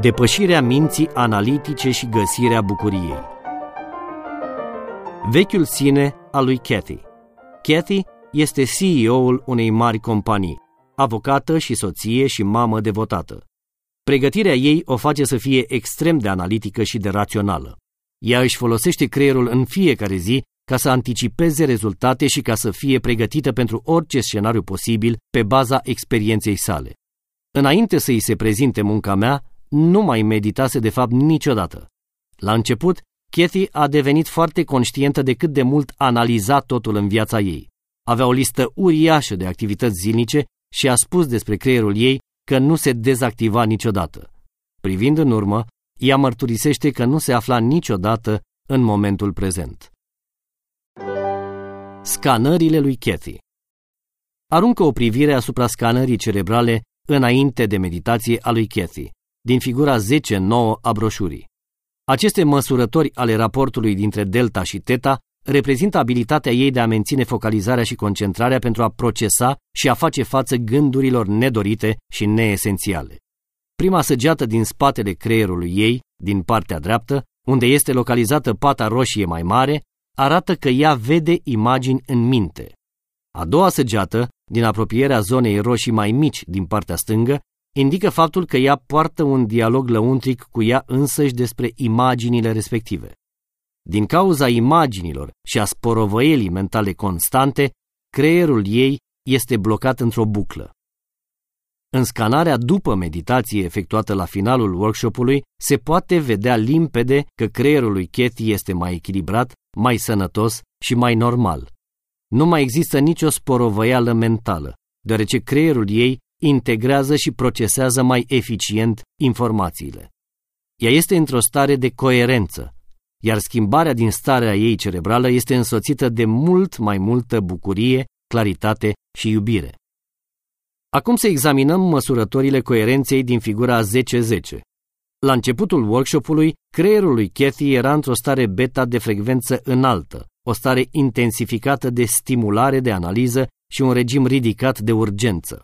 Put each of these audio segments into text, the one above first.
Depășirea minții analitice și găsirea bucuriei Vechiul sine al lui Cathy Cathy este CEO-ul unei mari companii, avocată și soție și mamă devotată. Pregătirea ei o face să fie extrem de analitică și de rațională. Ea își folosește creierul în fiecare zi ca să anticipeze rezultate și ca să fie pregătită pentru orice scenariu posibil pe baza experienței sale. Înainte să îi se prezinte munca mea, nu mai meditase de fapt niciodată. La început, Cathy a devenit foarte conștientă de cât de mult analiza totul în viața ei. Avea o listă uriașă de activități zilnice și a spus despre creierul ei că nu se dezactiva niciodată. Privind în urmă, ea mărturisește că nu se afla niciodată în momentul prezent. Scanările lui Cathy Aruncă o privire asupra scanării cerebrale înainte de meditație a lui Cathy, din figura 10-9 a broșurii. Aceste măsurători ale raportului dintre delta și teta reprezintă abilitatea ei de a menține focalizarea și concentrarea pentru a procesa și a face față gândurilor nedorite și neesențiale. Prima săgeată din spatele creierului ei, din partea dreaptă, unde este localizată pata roșie mai mare, arată că ea vede imagini în minte. A doua săgeată, din apropierea zonei roșii mai mici din partea stângă, indică faptul că ea poartă un dialog lăuntric cu ea însăși despre imaginile respective. Din cauza imaginilor și a sporovăielii mentale constante, creierul ei este blocat într-o buclă. În scanarea după meditație efectuată la finalul workshopului, se poate vedea limpede că creierul lui Cathy este mai echilibrat, mai sănătos și mai normal. Nu mai există nicio sporovăială mentală, deoarece creierul ei integrează și procesează mai eficient informațiile. Ea este într-o stare de coerență, iar schimbarea din starea ei cerebrală este însoțită de mult mai multă bucurie, claritate și iubire. Acum să examinăm măsurătorile coerenței din figura 10-10. La începutul workshopului, creierul lui Cathy era într-o stare beta de frecvență înaltă, o stare intensificată de stimulare de analiză și un regim ridicat de urgență.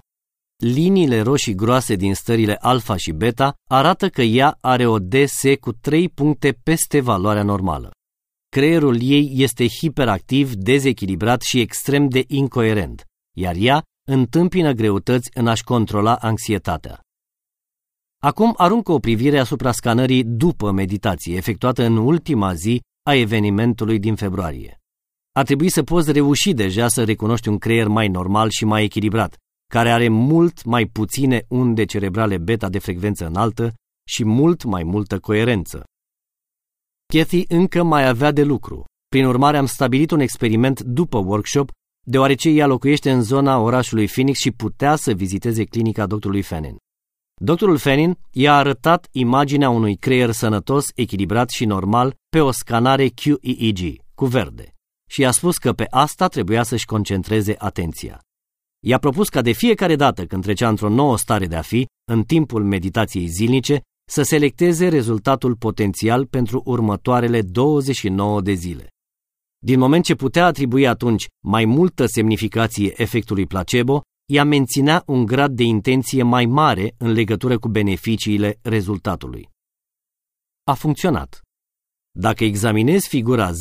Liniile roșii groase din stările alfa și beta arată că ea are o DS cu 3 puncte peste valoarea normală. Creierul ei este hiperactiv, dezechilibrat și extrem de incoerent, iar ea întâmpină greutăți în a-și controla anxietatea. Acum aruncă o privire asupra scanării după meditație, efectuată în ultima zi a evenimentului din februarie. Ar trebui să poți reuși deja să recunoști un creier mai normal și mai echilibrat, care are mult mai puține unde cerebrale beta de frecvență înaltă și mult mai multă coerență. Cathy încă mai avea de lucru. Prin urmare, am stabilit un experiment după workshop, deoarece ea locuiește în zona orașului Phoenix și putea să viziteze clinica doctorului Fannin. Doctorul Fannin i-a arătat imaginea unui creier sănătos, echilibrat și normal pe o scanare QEEG, cu verde, și i-a spus că pe asta trebuia să-și concentreze atenția. I-a propus ca de fiecare dată când trecea într-o nouă stare de a fi, în timpul meditației zilnice, să selecteze rezultatul potențial pentru următoarele 29 de zile. Din moment ce putea atribui atunci mai multă semnificație efectului placebo, ea menținea un grad de intenție mai mare în legătură cu beneficiile rezultatului. A funcționat. Dacă examinezi figura 10-11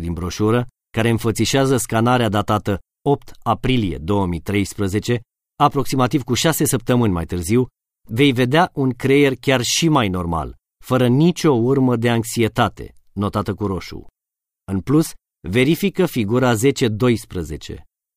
din broșură, care înfățișează scanarea datată 8 aprilie 2013, aproximativ cu șase săptămâni mai târziu, vei vedea un creier chiar și mai normal, fără nicio urmă de anxietate, notată cu roșu. În plus, verifică figura 10-12.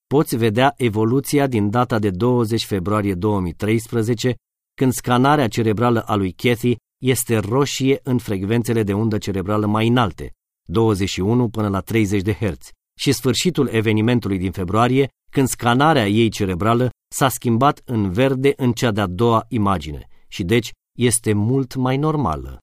Poți vedea evoluția din data de 20 februarie 2013, când scanarea cerebrală a lui Cathy este roșie în frecvențele de undă cerebrală mai înalte, 21 până la 30 de Hz, și sfârșitul evenimentului din februarie, când scanarea ei cerebrală s-a schimbat în verde în cea de-a doua imagine și deci este mult mai normală.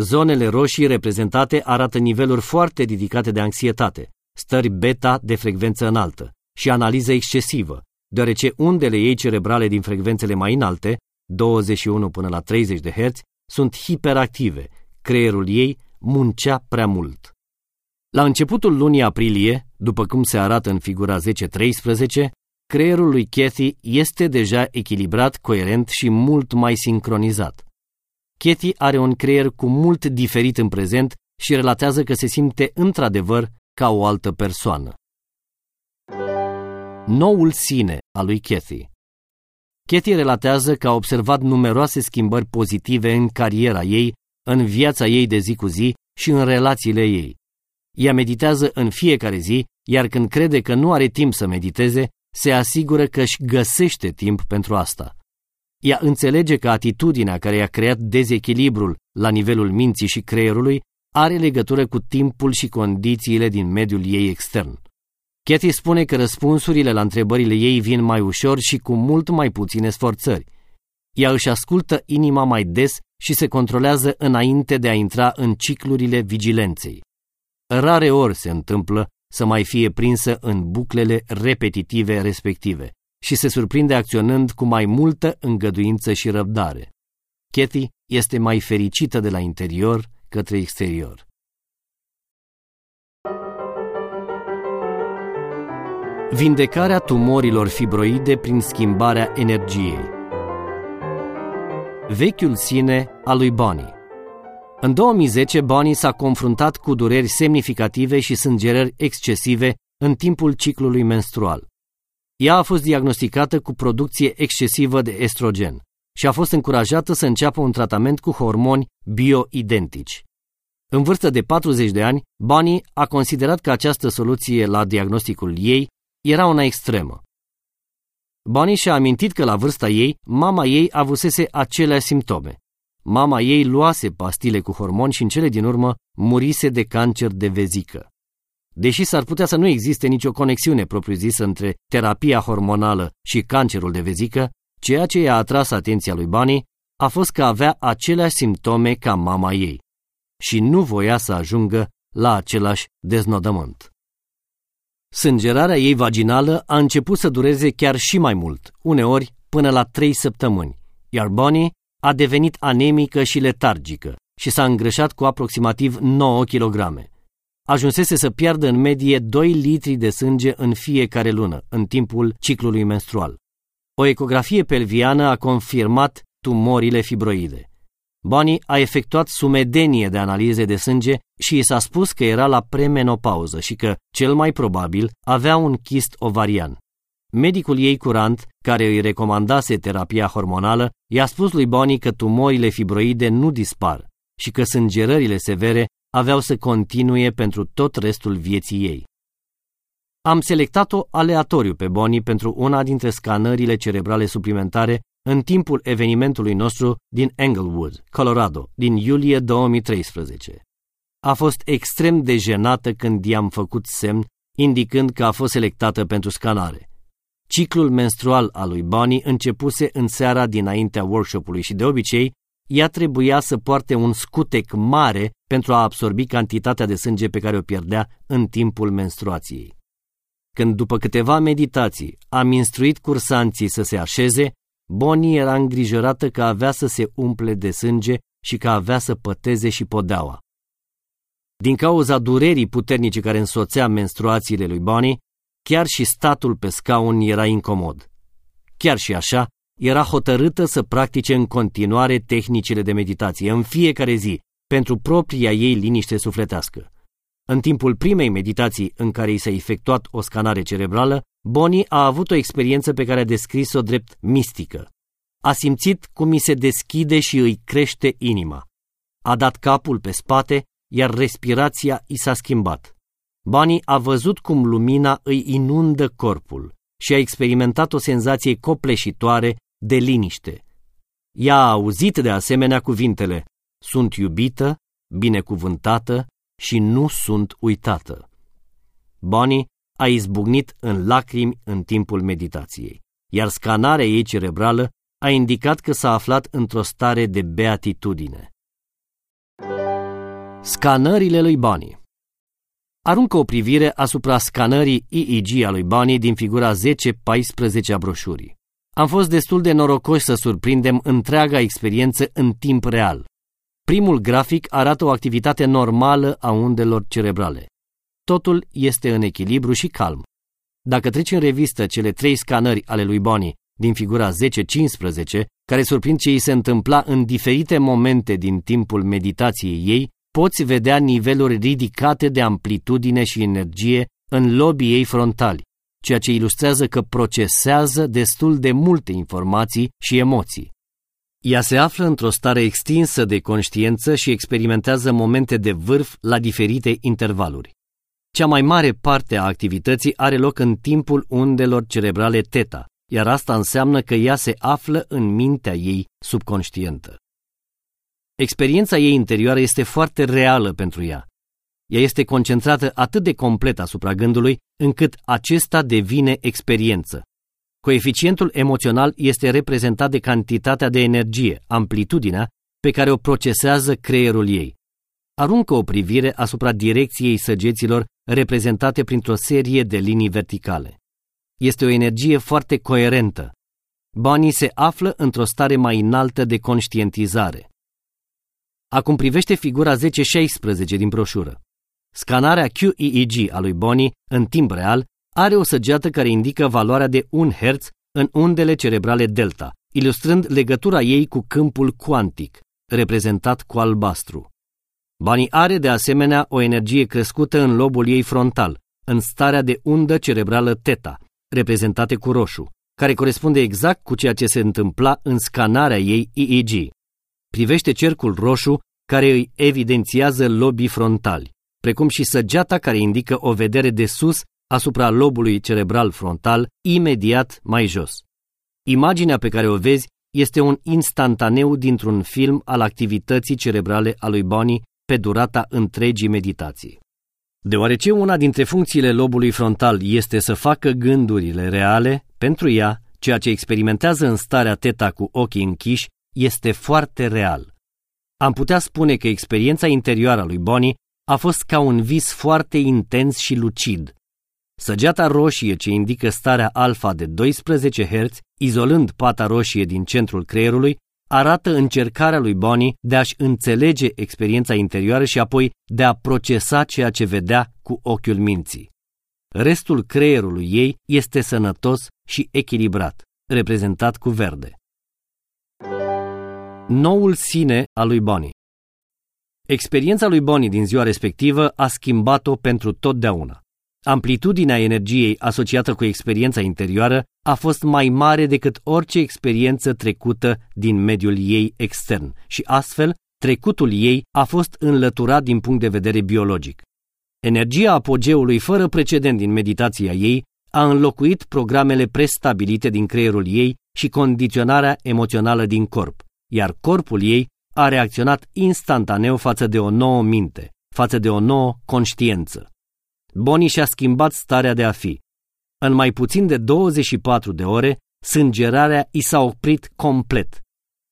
Zonele roșii reprezentate arată niveluri foarte ridicate de anxietate, stări beta de frecvență înaltă și analiză excesivă, deoarece undele ei cerebrale din frecvențele mai înalte, 21 până la 30 de Hz, sunt hiperactive, creierul ei muncea prea mult. La începutul lunii aprilie, după cum se arată în figura 10-13, creierul lui Cathy este deja echilibrat, coerent și mult mai sincronizat. Katie are un creier cu mult diferit în prezent și relatează că se simte într-adevăr ca o altă persoană. Noul sine al lui Kathy Katie relatează că a observat numeroase schimbări pozitive în cariera ei, în viața ei de zi cu zi și în relațiile ei. Ea meditează în fiecare zi, iar când crede că nu are timp să mediteze, se asigură că își găsește timp pentru asta. Ea înțelege că atitudinea care i-a creat dezechilibrul la nivelul minții și creierului are legătură cu timpul și condițiile din mediul ei extern. Cathy spune că răspunsurile la întrebările ei vin mai ușor și cu mult mai puține sforțări. Ea își ascultă inima mai des și se controlează înainte de a intra în ciclurile vigilenței. Rare ori se întâmplă să mai fie prinsă în buclele repetitive respective și se surprinde acționând cu mai multă îngăduință și răbdare. Cathy este mai fericită de la interior către exterior. Vindecarea tumorilor fibroide prin schimbarea energiei Vechiul sine al lui Bonnie În 2010, Bonnie s-a confruntat cu dureri semnificative și sângerări excesive în timpul ciclului menstrual. Ea a fost diagnosticată cu producție excesivă de estrogen și a fost încurajată să înceapă un tratament cu hormoni bioidentici. În vârstă de 40 de ani, Bunny a considerat că această soluție la diagnosticul ei era una extremă. Bunny și-a amintit că la vârsta ei, mama ei avusese aceleași simptome. Mama ei luase pastile cu hormoni și în cele din urmă murise de cancer de vezică. Deși s-ar putea să nu existe nicio conexiune propriu-zisă între terapia hormonală și cancerul de vezică, ceea ce i-a atras atenția lui Bunny a fost că avea aceleași simptome ca mama ei și nu voia să ajungă la același deznodământ. Sângerarea ei vaginală a început să dureze chiar și mai mult, uneori până la trei săptămâni, iar Bonnie a devenit anemică și letargică și s-a îngrășat cu aproximativ 9 kg. Ajunsese să piardă în medie 2 litri de sânge în fiecare lună, în timpul ciclului menstrual. O ecografie pelviană a confirmat tumorile fibroide. Bonnie a efectuat sumedenie de analize de sânge și i s-a spus că era la premenopauză și că, cel mai probabil, avea un chist ovarian. Medicul ei curant, care îi recomandase terapia hormonală, i-a spus lui Bonnie că tumorile fibroide nu dispar și că sângerările severe aveau să continue pentru tot restul vieții ei. Am selectat-o aleatoriu pe Bonnie pentru una dintre scanările cerebrale suplimentare în timpul evenimentului nostru din Englewood, Colorado, din iulie 2013. A fost extrem de jenată când i-am făcut semn, indicând că a fost selectată pentru scanare. Ciclul menstrual al lui Bonnie începuse în seara dinaintea workshopului și de obicei ea trebuia să poarte un scutec mare pentru a absorbi cantitatea de sânge pe care o pierdea în timpul menstruației. Când după câteva meditații am instruit cursanții să se așeze, Bonnie era îngrijorată că avea să se umple de sânge și că avea să păteze și podeaua. Din cauza durerii puternice care însoțea menstruațiile lui Bonnie, chiar și statul pe scaun era incomod. Chiar și așa, era hotărâtă să practice în continuare tehnicile de meditație în fiecare zi, pentru propria ei liniște sufletească. În timpul primei meditații în care i s-a efectuat o scanare cerebrală, Bonnie a avut o experiență pe care a descris-o drept mistică. A simțit cum i se deschide și îi crește inima. A dat capul pe spate, iar respirația i s-a schimbat. Bonnie a văzut cum lumina îi inundă corpul și a experimentat o senzație copleșitoare de liniște. Ea a auzit de asemenea cuvintele, sunt iubită, binecuvântată și nu sunt uitată. Bonnie a izbucnit în lacrimi în timpul meditației, iar scanarea ei cerebrală a indicat că s-a aflat într-o stare de beatitudine. Scanările lui Bonnie Aruncă o privire asupra scanării EEG a lui Bonnie din figura 10-14 a broșurii. Am fost destul de norocoși să surprindem întreaga experiență în timp real. Primul grafic arată o activitate normală a undelor cerebrale. Totul este în echilibru și calm. Dacă treci în revistă cele trei scanări ale lui Bonnie din figura 10-15, care surprind ce îi se întâmpla în diferite momente din timpul meditației ei, poți vedea niveluri ridicate de amplitudine și energie în lobii ei frontali, ceea ce ilustrează că procesează destul de multe informații și emoții. Ea se află într-o stare extinsă de conștiință și experimentează momente de vârf la diferite intervaluri. Cea mai mare parte a activității are loc în timpul undelor cerebrale teta, iar asta înseamnă că ea se află în mintea ei subconștientă. Experiența ei interioară este foarte reală pentru ea. Ea este concentrată atât de complet asupra gândului, încât acesta devine experiență. Coeficientul emoțional este reprezentat de cantitatea de energie, amplitudinea, pe care o procesează creierul ei. Aruncă o privire asupra direcției săgeților reprezentate printr-o serie de linii verticale. Este o energie foarte coerentă. Banii se află într-o stare mai înaltă de conștientizare. Acum privește figura 10-16 din broșură. Scanarea QEEG a lui Bonnie în timp real are o săgeată care indică valoarea de 1 Hz în undele cerebrale delta, ilustrând legătura ei cu câmpul cuantic, reprezentat cu albastru. Banii are de asemenea o energie crescută în lobul ei frontal, în starea de undă cerebrală teta, reprezentate cu roșu, care corespunde exact cu ceea ce se întâmpla în scanarea ei EEG. Privește cercul roșu care îi evidențiază lobii frontali, precum și săgeata care indică o vedere de sus asupra lobului cerebral frontal, imediat mai jos. Imaginea pe care o vezi este un instantaneu dintr-un film al activității cerebrale a lui Bonnie pe durata întregii meditații. Deoarece una dintre funcțiile lobului frontal este să facă gândurile reale, pentru ea, ceea ce experimentează în starea teta cu ochii închiși este foarte real. Am putea spune că experiența interioară a lui Bonnie a fost ca un vis foarte intens și lucid. Săgeata roșie ce indică starea alfa de 12 Hz, izolând pata roșie din centrul creierului, arată încercarea lui Bonnie de a-și înțelege experiența interioară și apoi de a procesa ceea ce vedea cu ochiul minții. Restul creierului ei este sănătos și echilibrat, reprezentat cu verde. Noul sine al lui Bonnie Experiența lui Bonnie din ziua respectivă a schimbat-o pentru totdeauna. Amplitudinea energiei asociată cu experiența interioară a fost mai mare decât orice experiență trecută din mediul ei extern și astfel trecutul ei a fost înlăturat din punct de vedere biologic. Energia apogeului fără precedent din meditația ei a înlocuit programele prestabilite din creierul ei și condiționarea emoțională din corp, iar corpul ei a reacționat instantaneu față de o nouă minte, față de o nouă conștiență. Boni și-a schimbat starea de a fi. În mai puțin de 24 de ore, sângerarea i s-a oprit complet.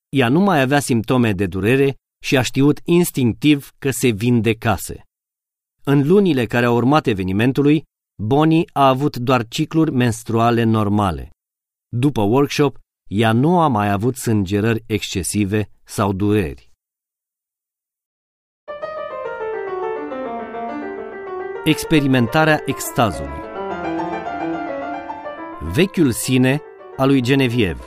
Ea nu mai avea simptome de durere și a știut instinctiv că se vindecase. În lunile care au urmat evenimentului, Bonnie a avut doar cicluri menstruale normale. După workshop, ea nu a mai avut sângerări excesive sau dureri. Experimentarea extazului Vechiul sine al lui Genevieve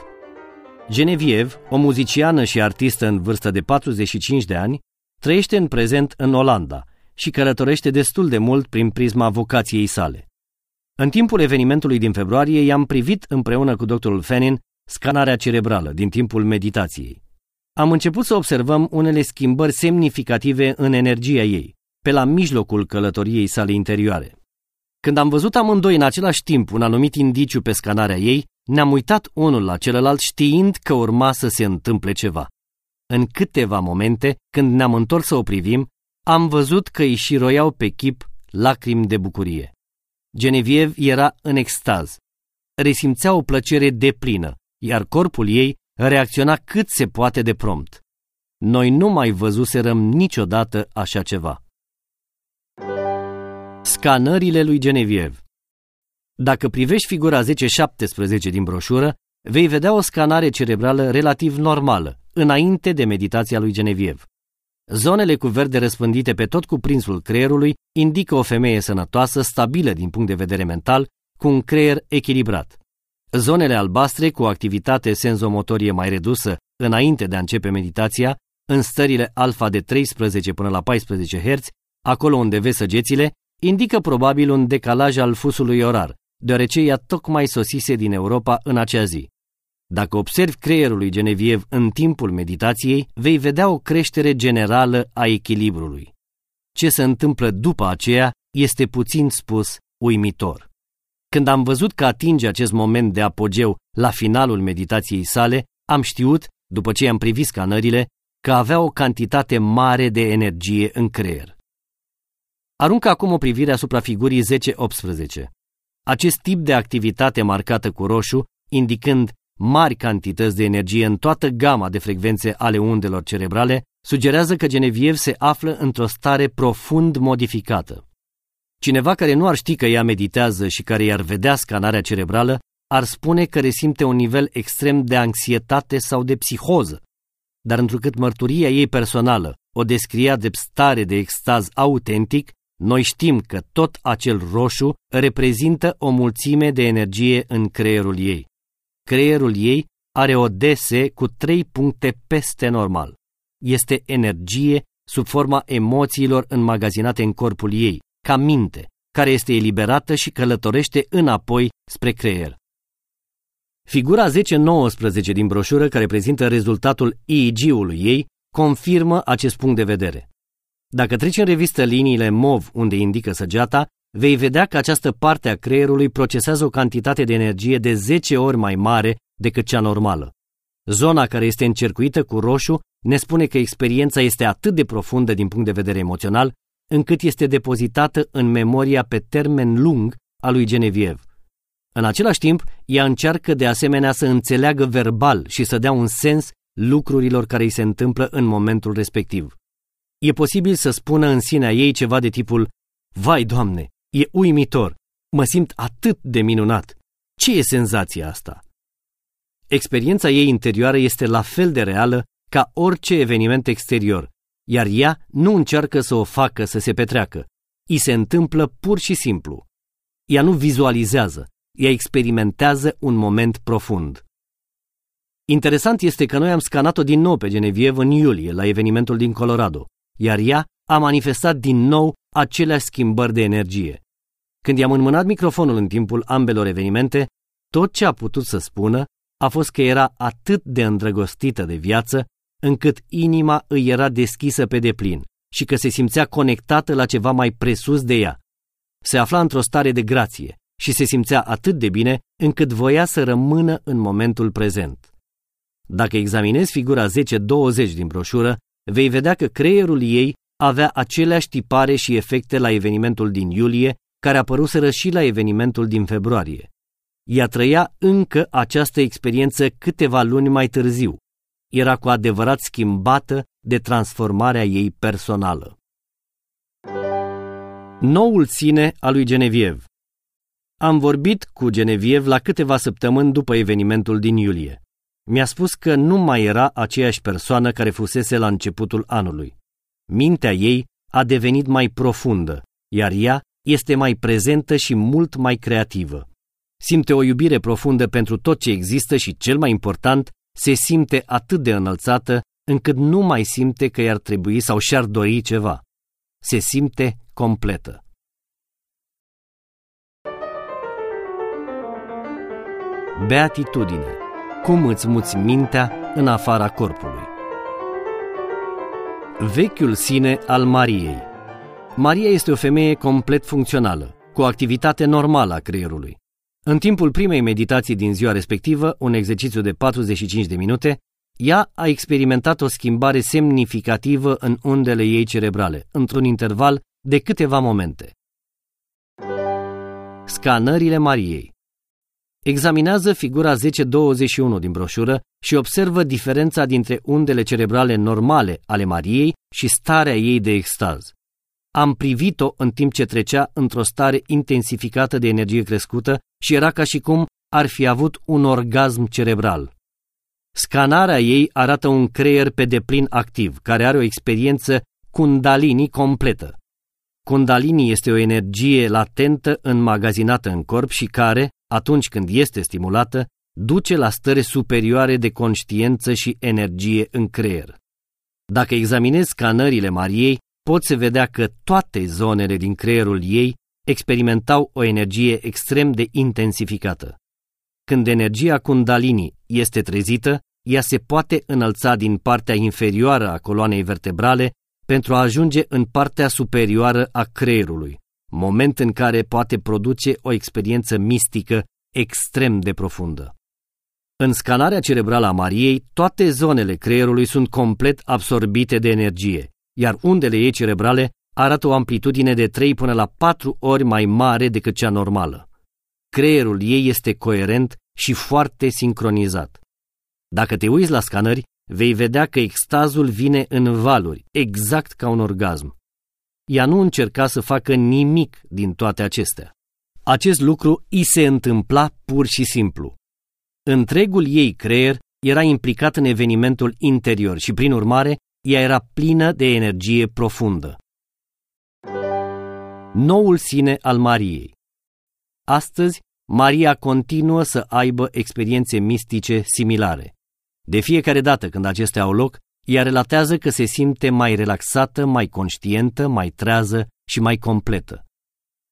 Genevieve, o muziciană și artistă în vârstă de 45 de ani, trăiește în prezent în Olanda și călătorește destul de mult prin prisma vocației sale. În timpul evenimentului din februarie i-am privit împreună cu doctorul Fenin scanarea cerebrală din timpul meditației. Am început să observăm unele schimbări semnificative în energia ei, pe la mijlocul călătoriei sale interioare. Când am văzut amândoi în același timp un anumit indiciu pe scanarea ei, ne-am uitat unul la celălalt știind că urma să se întâmple ceva. În câteva momente, când ne-am întors să o privim, am văzut că îi și roiau pe chip lacrimi de bucurie. Genevieve era în extaz. Resimțea o plăcere deplină, iar corpul ei reacționa cât se poate de prompt. Noi nu mai văzuserăm niciodată așa ceva. Scanările lui Genevieve Dacă privești figura 10-17 din broșură, vei vedea o scanare cerebrală relativ normală, înainte de meditația lui Genevieve. Zonele cu verde răspândite pe tot cuprinsul creierului indică o femeie sănătoasă, stabilă din punct de vedere mental, cu un creier echilibrat. Zonele albastre cu activitate senzomotorie mai redusă înainte de a începe meditația, în stările alfa de 13 până la 14 Hz, acolo unde vezi săgețile, indică probabil un decalaj al fusului orar, deoarece ea tocmai sosise din Europa în acea zi. Dacă observi creierul lui Geneviev în timpul meditației, vei vedea o creștere generală a echilibrului. Ce se întâmplă după aceea este puțin spus uimitor. Când am văzut că atinge acest moment de apogeu la finalul meditației sale, am știut, după ce am privit scanările, că avea o cantitate mare de energie în creier. Aruncă acum o privire asupra figurii 10-18. Acest tip de activitate marcată cu roșu, indicând mari cantități de energie în toată gama de frecvențe ale undelor cerebrale, sugerează că Geneviev se află într-o stare profund modificată. Cineva care nu ar ști că ea meditează și care i-ar vedea scanarea cerebrală, ar spune că resimte un nivel extrem de anxietate sau de psihoză. Dar întrucât mărturia ei personală o descria de stare de extaz autentic, noi știm că tot acel roșu reprezintă o mulțime de energie în creierul ei. Creierul ei are o DS cu trei puncte peste normal. Este energie sub forma emoțiilor înmagazinate în corpul ei, ca minte, care este eliberată și călătorește înapoi spre creier. Figura 10-19 din broșură, care prezintă rezultatul EEG-ului ei, confirmă acest punct de vedere. Dacă treci în revistă liniile MOV unde indică săgeata, vei vedea că această parte a creierului procesează o cantitate de energie de 10 ori mai mare decât cea normală. Zona care este încercuită cu roșu ne spune că experiența este atât de profundă din punct de vedere emoțional, încât este depozitată în memoria pe termen lung a lui Genevieve. În același timp, ea încearcă de asemenea să înțeleagă verbal și să dea un sens lucrurilor care îi se întâmplă în momentul respectiv. E posibil să spună în sinea ei ceva de tipul Vai, Doamne, e uimitor, mă simt atât de minunat. Ce e senzația asta? Experiența ei interioară este la fel de reală ca orice eveniment exterior, iar ea nu încearcă să o facă să se petreacă. I se întâmplă pur și simplu. Ea nu vizualizează, ea experimentează un moment profund. Interesant este că noi am scanat-o din nou pe Genevieve în iulie, la evenimentul din Colorado, iar ea a manifestat din nou aceleași schimbări de energie. Când i-am înmânat microfonul în timpul ambelor evenimente, tot ce a putut să spună a fost că era atât de îndrăgostită de viață, încât inima îi era deschisă pe deplin și că se simțea conectată la ceva mai presus de ea. Se afla într-o stare de grație și se simțea atât de bine încât voia să rămână în momentul prezent. Dacă examinezi figura 10-20 din broșură, vei vedea că creierul ei avea aceleași tipare și efecte la evenimentul din iulie, care apăruseră și la evenimentul din februarie. Ea trăia încă această experiență câteva luni mai târziu. Era cu adevărat schimbată de transformarea ei personală. Noul ține al lui Geneviev Am vorbit cu Geneviev la câteva săptămâni după evenimentul din iulie. Mi-a spus că nu mai era aceeași persoană care fusese la începutul anului. Mintea ei a devenit mai profundă, iar ea este mai prezentă și mult mai creativă. Simte o iubire profundă pentru tot ce există și, cel mai important, se simte atât de înălțată încât nu mai simte că i-ar trebui sau și-ar dori ceva. Se simte completă. Beatitudine cum îți muți mintea în afara corpului. Vechiul sine al Mariei Maria este o femeie complet funcțională, cu o activitate normală a creierului. În timpul primei meditații din ziua respectivă, un exercițiu de 45 de minute, ea a experimentat o schimbare semnificativă în undele ei cerebrale, într-un interval de câteva momente. Scanările Mariei Examinează figura 10-21 din broșură și observă diferența dintre undele cerebrale normale ale Mariei și starea ei de extaz. Am privit-o în timp ce trecea într-o stare intensificată de energie crescută și era ca și cum ar fi avut un orgasm cerebral. Scanarea ei arată un creier pe deplin activ, care are o experiență kundalini completă. Kundalini este o energie latentă înmagazinată în corp și care, atunci când este stimulată, duce la stări superioare de conștiență și energie în creier. Dacă examinezi scanările Mariei, poți vedea că toate zonele din creierul ei experimentau o energie extrem de intensificată. Când energia Kundalini este trezită, ea se poate înălța din partea inferioară a coloanei vertebrale pentru a ajunge în partea superioară a creierului, moment în care poate produce o experiență mistică extrem de profundă. În scanarea cerebrală a Mariei, toate zonele creierului sunt complet absorbite de energie, iar undele ei cerebrale arată o amplitudine de 3 până la 4 ori mai mare decât cea normală. Creierul ei este coerent și foarte sincronizat. Dacă te uiți la scanări, vei vedea că extazul vine în valuri, exact ca un orgasm. Ea nu încerca să facă nimic din toate acestea. Acest lucru i se întâmpla pur și simplu. Întregul ei creier era implicat în evenimentul interior și, prin urmare, ea era plină de energie profundă. Noul sine al Mariei Astăzi, Maria continuă să aibă experiențe mistice similare. De fiecare dată când acestea au loc, ea relatează că se simte mai relaxată, mai conștientă, mai trează și mai completă.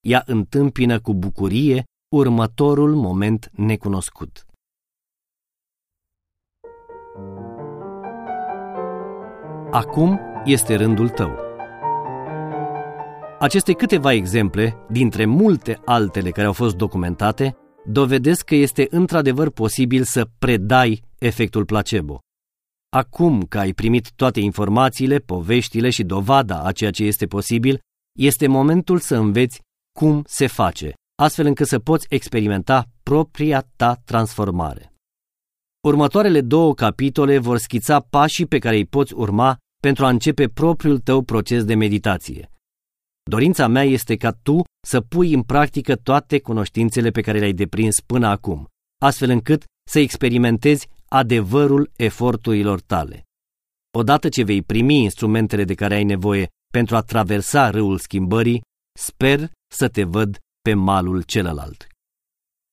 Ea întâmpină cu bucurie următorul moment necunoscut. Acum este rândul tău. Aceste câteva exemple, dintre multe altele care au fost documentate, dovedesc că este într-adevăr posibil să predai efectul placebo. Acum că ai primit toate informațiile, poveștile și dovada a ceea ce este posibil, este momentul să înveți cum se face, astfel încât să poți experimenta propria ta transformare. Următoarele două capitole vor schița pașii pe care îi poți urma pentru a începe propriul tău proces de meditație. Dorința mea este ca tu să pui în practică toate cunoștințele pe care le-ai deprins până acum, astfel încât să experimentezi adevărul eforturilor tale. Odată ce vei primi instrumentele de care ai nevoie pentru a traversa râul schimbării, sper să te văd pe malul celălalt.